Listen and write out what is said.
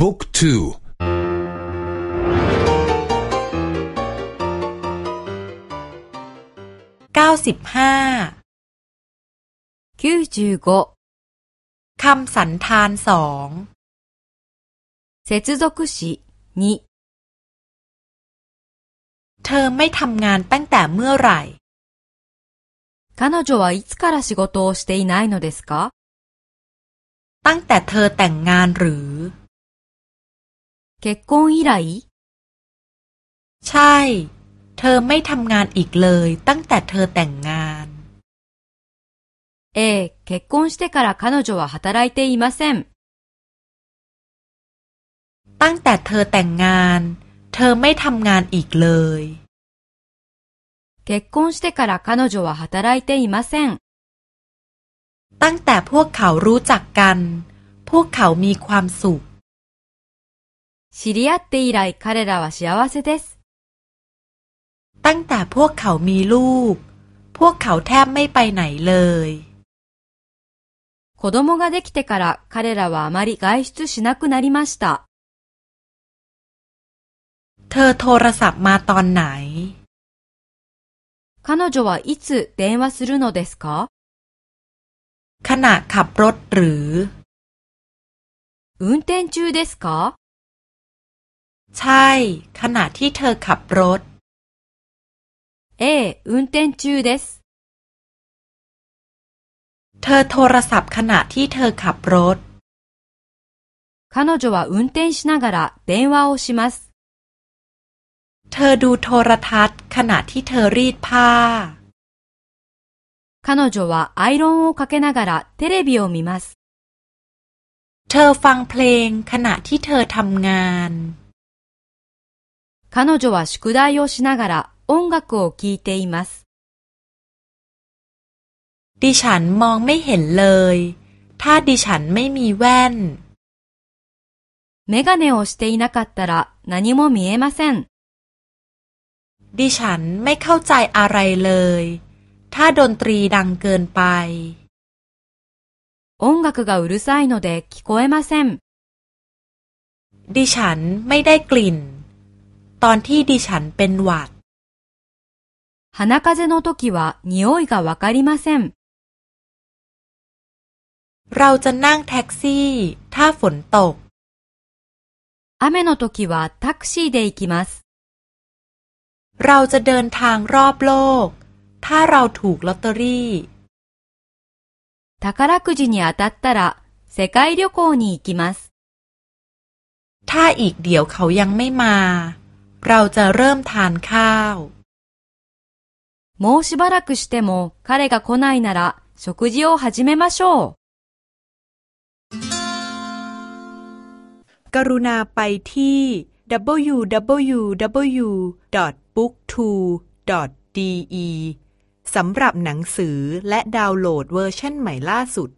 บุ๊กทูเก้าสิบห้าคำสันธานสอง接続詞2เธอไม่ทำงานตั้งแต่เมื่อไหร่彼女はいつから仕事をしていないのですかตั้งแต่เธอแต่งงานหรือ 結婚以来ใช่ เธอไม่ทำงานอีกเลยตั้งแต่เธอแต่งงานええ、結婚してから彼女は働いていません。ตั้งแต่เธอแต่งงาน เธอไม่ทำงานอีกเลย結婚してから彼女は働いていません。ตั้งแต่พวกเขารู้จักกัน พวกเขามีความสุข 知り合って以来彼らは幸せです。ตั้งแต่พวกเขามีลูก พวกเขาแทบไม่ไปไหนเลย 子供ができてから彼らはあまり外出しなくなりました。เธอโทรศัพท์มาตอนไหน彼女はいつ電話するのですかขณะขับรถหรือ運転中ですか ใช่ ขณะที่เธอขับรถええ、運転中です。เธอโทรศัพท์ขณะที่เธอขับรถ彼女は運転しながら電話をします。เธอดูโทรทัศน์ขณะที่เธอรีดผ้า彼女はアイロンをかけながらテレビを見ます。เธอฟังเพลงขณะที่เธอทำงาน 彼女は宿題をしながら音楽を聴いています。ดิฉันมองไม่เห็นเลย ถ้าดิฉันไม่มีแว่นメガネをしていなかったら何も見えません。ดิฉันไม่เข้าใจอะไรเลย ถ้าดนตรีดังเกินไป音楽がうるさいので聞こえません。ดิฉันไม่ได้กลิ่น ตอนที่ดิฉันเป็นหวัด鼻風の時は匂いがわかりません。เราจะนั่งแท็กซี่ ถ้าฝนตก雨の時はタクシーで行きます。เราจะเดินทางรอบโลก ถ้าเราถูกลอตเตอรี่宝くじに当たったら世界旅行に行きます。ถ้าอีกเดี๋ยวเขายังไม่มา เราจะเริ่มทานข้าวもうしばらくしても彼が来ないなら食事を始めましょう。กรุณาไปที่ www.booktwo.de สำหรับหนังสือและดาวน์โหลดเวอร์ชันใหม่ล่าสุด